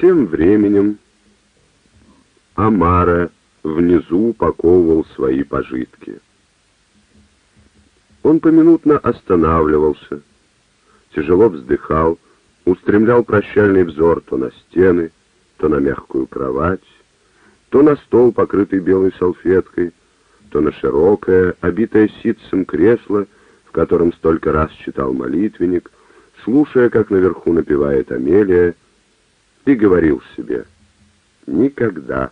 Тем временем Амара внизу упаковывал свои пожитки. Он поминутно останавливался, тяжело вздыхал, устремлял прощальный взор то на стены, то на мягкую кровать, то на стол, покрытый белой салфеткой, то на широкое, обитое ситцем кресло, в котором столько раз читал молитвенник, слушая, как наверху напевает Амелия, и говорил себе «Никогда,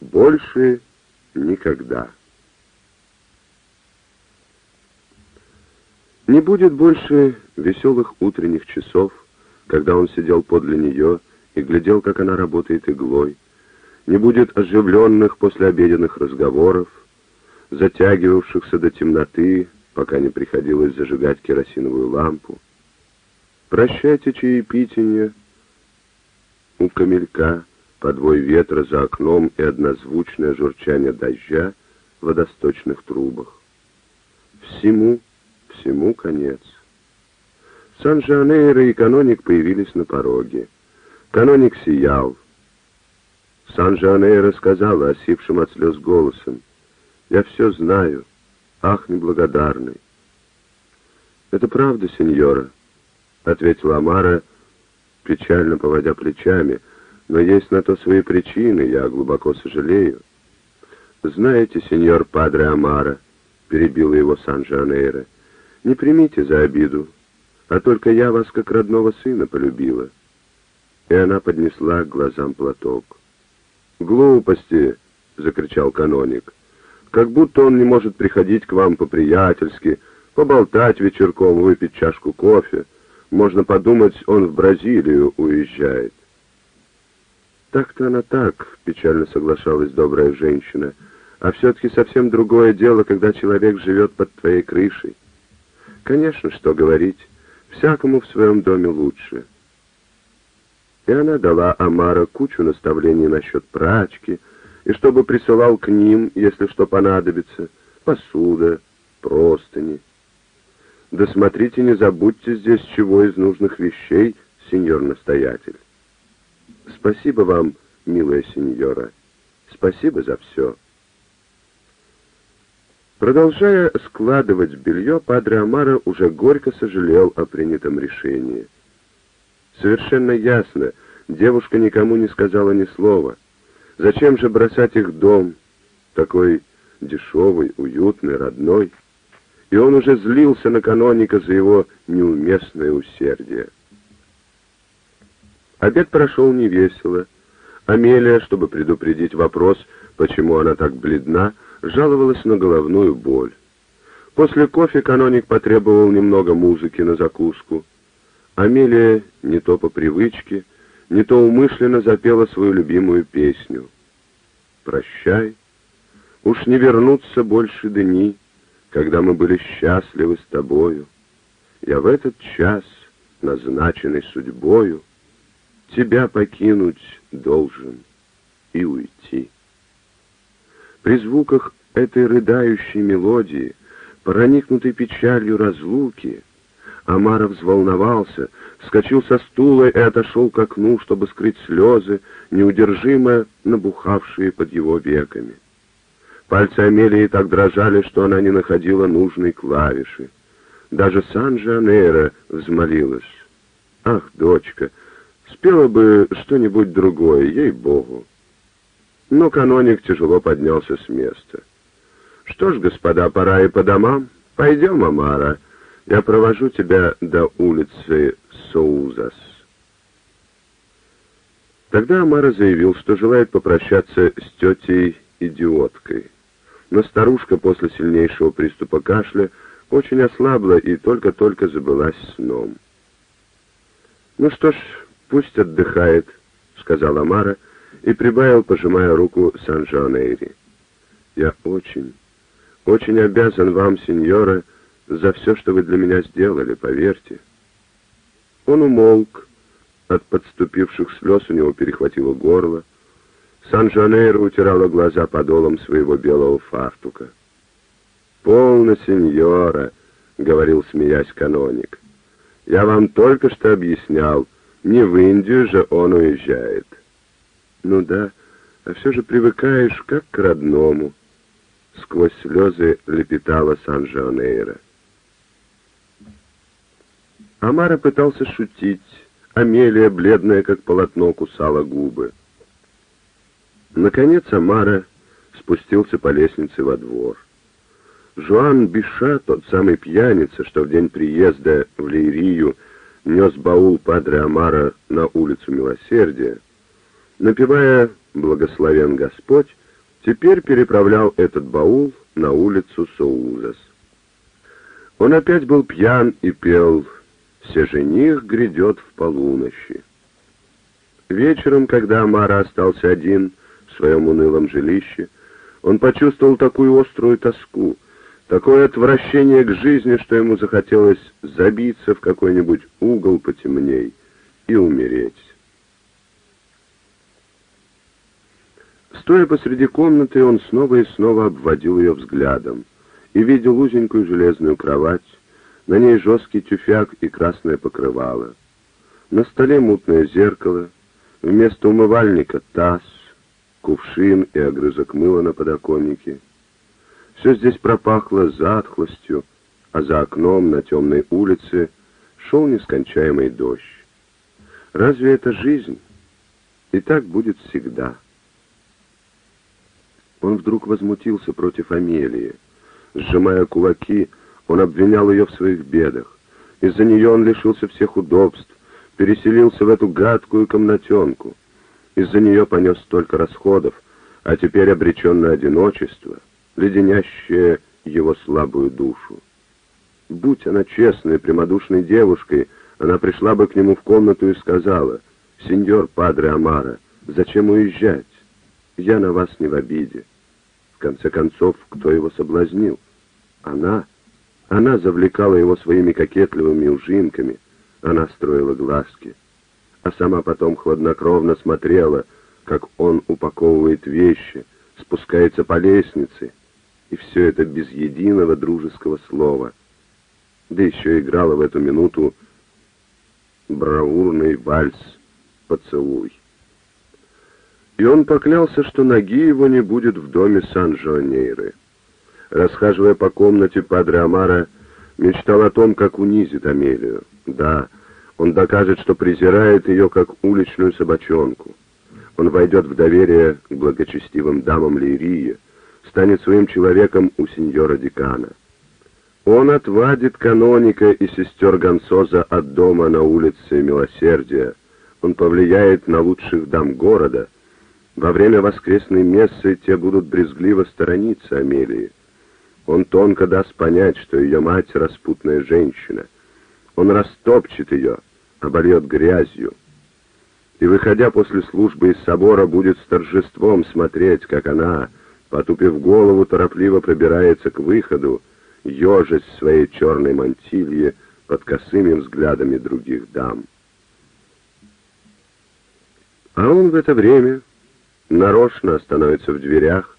больше никогда». Не будет больше веселых утренних часов, когда он сидел подле нее и глядел, как она работает иглой. Не будет оживленных послеобеденных разговоров, затягивавшихся до темноты, пока не приходилось зажигать керосиновую лампу. Прощайте чаепитие у камелька, подвой ветра за окном и однозвучное журчание дождя в водосточных трубах. Всему, всему конец. Сан-Жанейро и каноник появились на пороге. Каноник сиял. Сан-Жанейро сказала осипшим от слез голосом, «Я все знаю. Ах, неблагодарный!» «Это правда, сеньора», — ответила Амара, печально поводя плечами, «но есть на то свои причины, я глубоко сожалею». «Знаете, сеньор Падре Амара», — перебила его Сан-Жанейро, — «не примите за обиду, а только я вас как родного сына полюбила». И она поднесла к глазам платок. «Глупости!» — закричал каноник. «Как будто он не может приходить к вам по-приятельски, поболтать вечерком, выпить чашку кофе. Можно подумать, он в Бразилию уезжает». «Так-то она так», — печально соглашалась добрая женщина. «А все-таки совсем другое дело, когда человек живет под твоей крышей. Конечно, что говорить». Всякому в своем доме лучше. И она дала Амара кучу наставлений насчет прачки, и чтобы присылал к ним, если что понадобится, посуда, простыни. Да смотрите, не забудьте здесь чего из нужных вещей, сеньор-настоятель. Спасибо вам, милая сеньора, спасибо за все. Продолжая складывать белье, Падре Амара уже горько сожалел о принятом решении. Совершенно ясно, девушка никому не сказала ни слова. Зачем же бросать их дом, такой дешевый, уютный, родной? И он уже злился на каноника за его неуместное усердие. Обед прошел невесело. Амелия, чтобы предупредить вопрос, почему она так бледна, жаловалась на головную боль. После кофе каноник потребовал немного музыки на закуску. Амелия не то по привычке, не то умышленно запела свою любимую песню. «Прощай, уж не вернутся больше дни, когда мы были счастливы с тобою. Я в этот час, назначенный судьбою, тебя покинуть должен и уйти». При звуках этой рыдающей мелодии, проникнутой печалью разлуки, Амара взволновался, вскочил со стула и отошел к окну, чтобы скрыть слезы, неудержимо набухавшие под его веками. Пальцы Амелии так дрожали, что она не находила нужной клавиши. Даже Сан-Жанейро взмолилась. «Ах, дочка, спела бы что-нибудь другое, ей-богу!» Но каноник тяжело поднялся с места. «Что ж, господа, пора и по домам. Пойдем, Амара. Я провожу тебя до улицы Соузас». Тогда Амара заявил, что желает попрощаться с тетей-идиоткой. Но старушка после сильнейшего приступа кашля очень ослабла и только-только забылась сном. «Ну что ж, пусть отдыхает», — сказал Амара, — и прибавил, пожимая руку Сан-Жуанейри. «Я очень, очень обязан вам, сеньора, за все, что вы для меня сделали, поверьте». Он умолк, от подступивших слез у него перехватило горло. Сан-Жанейро утирала глаза подолом своего белого фартука. «Полно, сеньора», — говорил, смеясь каноник. «Я вам только что объяснял, Не в Индию же он уезжает. Ну да, а все же привыкаешь как к родному. Сквозь слезы лепетала Сан-Жонейро. Амара пытался шутить. Амелия, бледная как полотно, кусала губы. Наконец Амара спустился по лестнице во двор. Жуан Биша, тот самый пьяница, что в день приезда в Лейрию нес баул Падре Амара на улицу Милосердия, напевая «Благословен Господь», теперь переправлял этот баул на улицу Соузас. Он опять был пьян и пел «Все жених грядет в полуночи». Вечером, когда Амара остался один в своем унылом жилище, он почувствовал такую острую тоску, такое отвращение к жизни, что ему захотелось забиться в какой-нибудь угол потемней и умереть. Стоя посреди комнаты, он снова и снова обводил ее взглядом и видел узенькую железную кровать, на ней жесткий тюфяк и красное покрывало. На столе мутное зеркало, вместо умывальника таз, кувшин и огрызок мыла на подоконнике — все здесь пропахло затхлостью, а за окном на темной улице шел нескончаемый дождь. Разве это жизнь? И так будет всегда. Он вдруг возмутился против Амелии. Сжимая кулаки, он обвинял ее в своих бедах. Из-за нее он лишился всех удобств, переселился в эту гадкую комнатенку. Из-за нее понес столько расходов, а теперь обречен на одиночество — леденящее его слабую душу. Будь она честной, прямодушной девушкой, она пришла бы к нему в комнату и сказала, «Сеньор Падре Амара, зачем уезжать? Я на вас не в обиде». В конце концов, кто его соблазнил? Она. Она завлекала его своими кокетливыми ужинками, она строила глазки, а сама потом хладнокровно смотрела, как он упаковывает вещи, спускается по лестнице, и все это без единого дружеского слова. Да еще играла в эту минуту бравурный вальс «Поцелуй». И он поклялся, что ноги его не будет в доме Сан-Жуанейры. Расхаживая по комнате, Падре Амара мечтал о том, как унизит Амелию. Да, он докажет, что презирает ее, как уличную собачонку. Он войдет в доверие к благочестивым дамам Лирии, станет своим человеком у сеньора декана. Он отвадит каноника и сестер Гонсоза от дома на улице Милосердия. Он повлияет на лучших дам города. Во время воскресной мессы те будут брезгливо сторониться Амелии. Он тонко даст понять, что ее мать — распутная женщина. Он растопчет ее, обольет грязью. И, выходя после службы из собора, будет с торжеством смотреть, как она потупив голову, торопливо пробирается к выходу, ежась в своей черной мантилье под косыми взглядами других дам. А он в это время нарочно остановится в дверях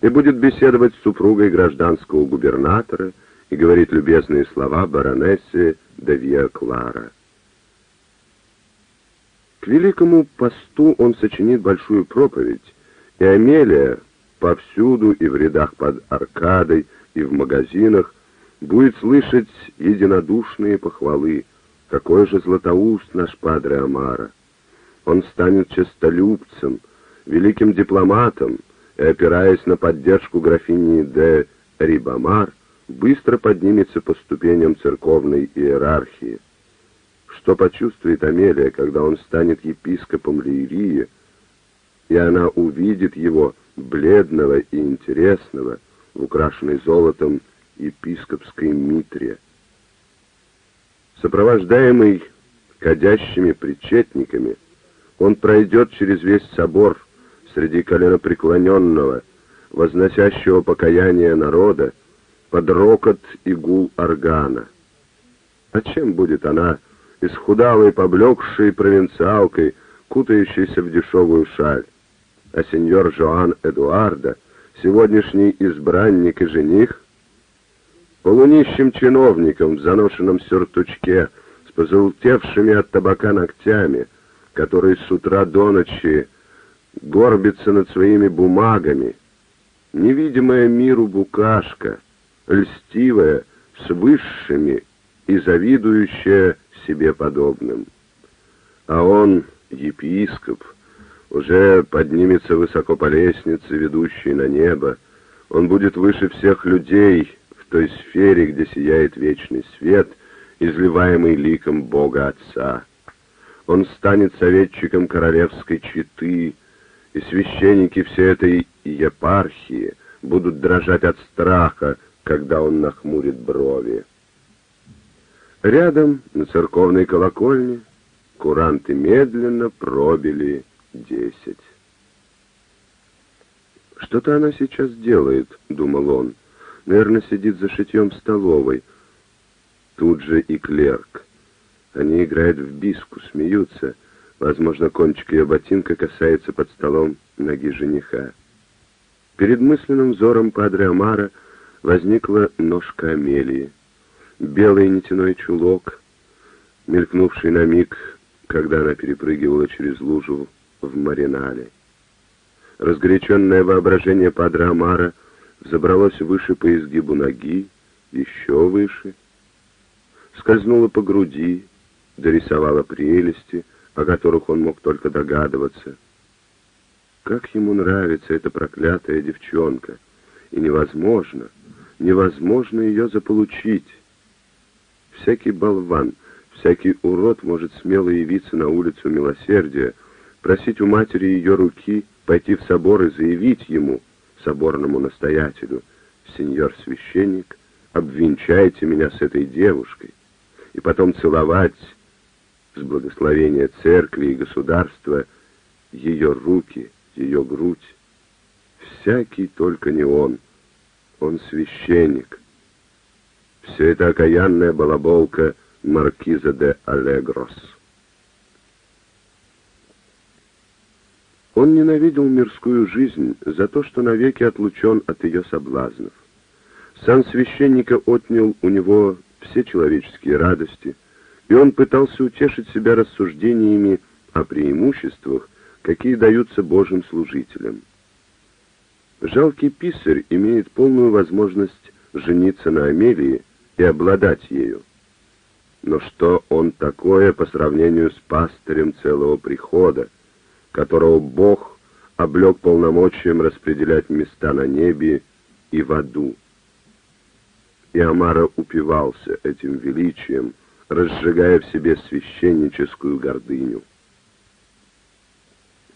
и будет беседовать с супругой гражданского губернатора и говорит любезные слова баронессе Девья Клара. К великому посту он сочинит большую проповедь, и Амелия, повсюду и в рядах под аркадой, и в магазинах, будет слышать единодушные похвалы. Какой же златоуст наш Падре Амара! Он станет честолюбцем, великим дипломатом, и, опираясь на поддержку графини де Рибамар, быстро поднимется по ступеням церковной иерархии. Что почувствует Амелия, когда он станет епископом Лирии, и она увидит его, бледного и интересного, в украшенной золотом епископской митре. Сопровождаемый кадящими причетниками, он пройдет через весь собор среди коленопреклоненного, возносящего покаяние народа, под рокот и гул органа. А чем будет она, исхудалой, поблекшей провинциалкой, кутающейся в дешевую шаль? а сеньор Жоан Эдуарда, сегодняшний избранник и жених, полунищим чиновником в заношенном сюртучке, с позолтевшими от табака ногтями, который с утра до ночи горбится над своими бумагами, невидимая миру букашка, льстивая, с высшими и завидующая себе подобным. А он, епископ, уже поднимется высоко по лестнице, ведущей на небо. Он будет выше всех людей в той сфере, где сияет вечный свет, изливаемый ликом Бога Отца. Он станет советчиком королевской четы, и священники всей этой епархии будут дрожать от страха, когда он нахмурит брови. Рядом, на церковной колокольне, куранты медленно пробили десять. «Что-то она сейчас делает», — думал он. «Наверное, сидит за шитьем в столовой. Тут же и клерк. Они играют в биску, смеются. Возможно, кончик ее ботинка касается под столом ноги жениха. Перед мысленным взором Падре Амара возникла ножка Амелии. Белый нитяной чулок, мелькнувший на миг, когда она перепрыгивала через лужу в маринале. Разгоряченное воображение Падре Амара забралось выше по изгибу ноги, еще выше, скользнуло по груди, дорисовало прелести, о которых он мог только догадываться. Как ему нравится эта проклятая девчонка, и невозможно, невозможно ее заполучить. Всякий болван, всякий урод может смело явиться на улицу милосердия, просить у матери ее руки, пойти в собор и заявить ему, соборному настоятелю, «Сеньор священник, обвенчайте меня с этой девушкой», и потом целовать с благословения церкви и государства ее руки, ее грудь. Всякий только не он. Он священник. Все это окаянная балаболка маркиза де Алегрос. Он ненавидел мирскую жизнь за то, что навеки отлучен от ее соблазнов. Сан священника отнял у него все человеческие радости, и он пытался утешить себя рассуждениями о преимуществах, какие даются Божьим служителям. Жалкий писарь имеет полную возможность жениться на Амелии и обладать ею. Но что он такое по сравнению с пастырем целого прихода, которого Бог облег полномочием распределять места на небе и в аду? И Амара упивался этим величием, разжигая в себе священническую гордыню.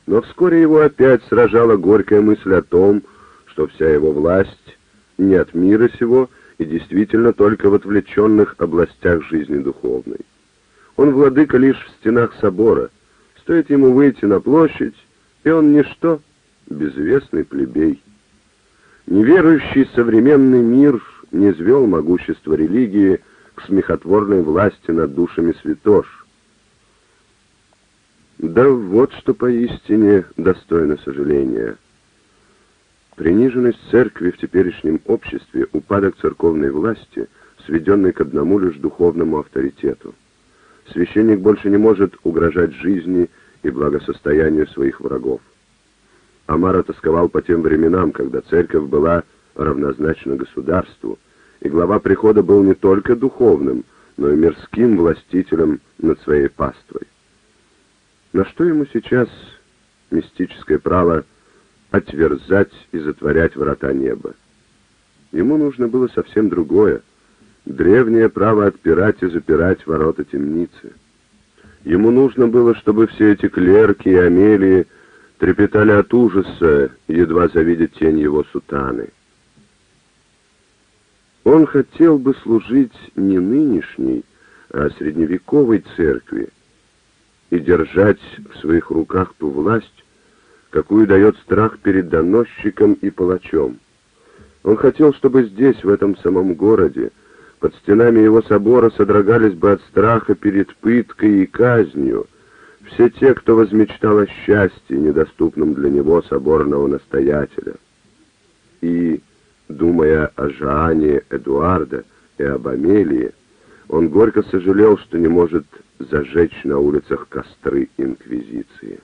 Но вскоре его опять сражала горькая мысль о том, что вся его власть не от мира сего и действительно только в отвлеченных областях жизни духовной. Он владыка лишь в стенах собора. Стоит ему выйти на площадь, и он ничто, безвестный плебей. Неверующий современный мир не звел могущество религии к смехотворной власти над душами святош, да вот что поистине достойно сожаления. Приниженность церкви в теперешнем обществе, упадок церковной власти, сведенный к одному лишь духовному авторитету. Священник больше не может угрожать жизни и благосостоянию своих врагов. Амар тосковал по тем временам, когда церковь была равнозначна государству, и глава прихода был не только духовным, но и мирским властителем над своей паствой. На что ему сейчас мистическое право отверзать и затворять врата неба? Ему нужно было совсем другое, древнее право отпирать и запирать ворота темницы. Ему нужно было, чтобы все эти клерки и амелии трепетали от ужаса, едва завидя тень его сутаны. Он хотел бы служить не нынешней, а средневековой церкви, и держать в своих руках ту власть, какую дает страх перед доносчиком и палачом. Он хотел, чтобы здесь, в этом самом городе, под стенами его собора содрогались бы от страха перед пыткой и казнью все те, кто возмечтал о счастье, недоступном для него соборного настоятеля. И, думая о Жане Эдуарда и об Амелии, он горько сожалел, что не может зажечь на улицах костры Инквизиции.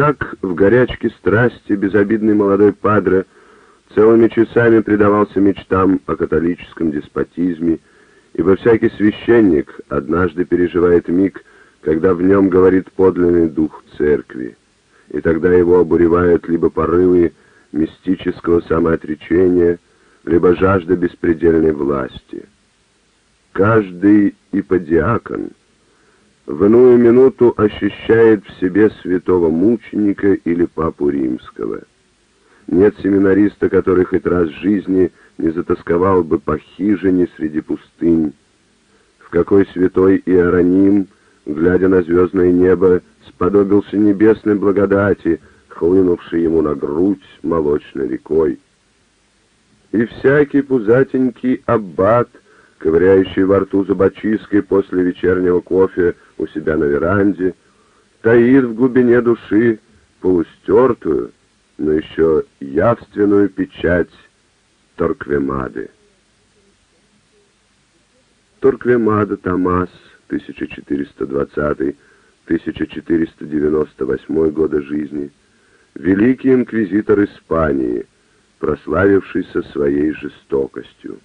Так, в горячке страсти, безобидный молодой падре целыми часами предавался мечтам о католическом деспотизме, ибо всякий священник однажды переживает миг, когда в нем говорит подлинный дух церкви, и тогда его обуревают либо порывы мистического самоотречения, либо жажда беспредельной власти. Каждый иподиакон в иную минуту ощущает в себе святого мученика или папу римского. Нет семинариста, который хоть раз в жизни не затасковал бы по хижине среди пустынь, в какой святой Иероним, глядя на звездное небо, сподобился небесной благодати, хлынувшей ему на грудь молочной рекой. И всякий пузатенький аббат, ковыряющий во рту зубочисткой после вечернего кофе у себя на веранде, таит в глубине души полустертую, но еще явственную печать Торквемады. Торквемада Томас, 1420-1498 года жизни, великий инквизитор Испании, прославившийся своей жестокостью.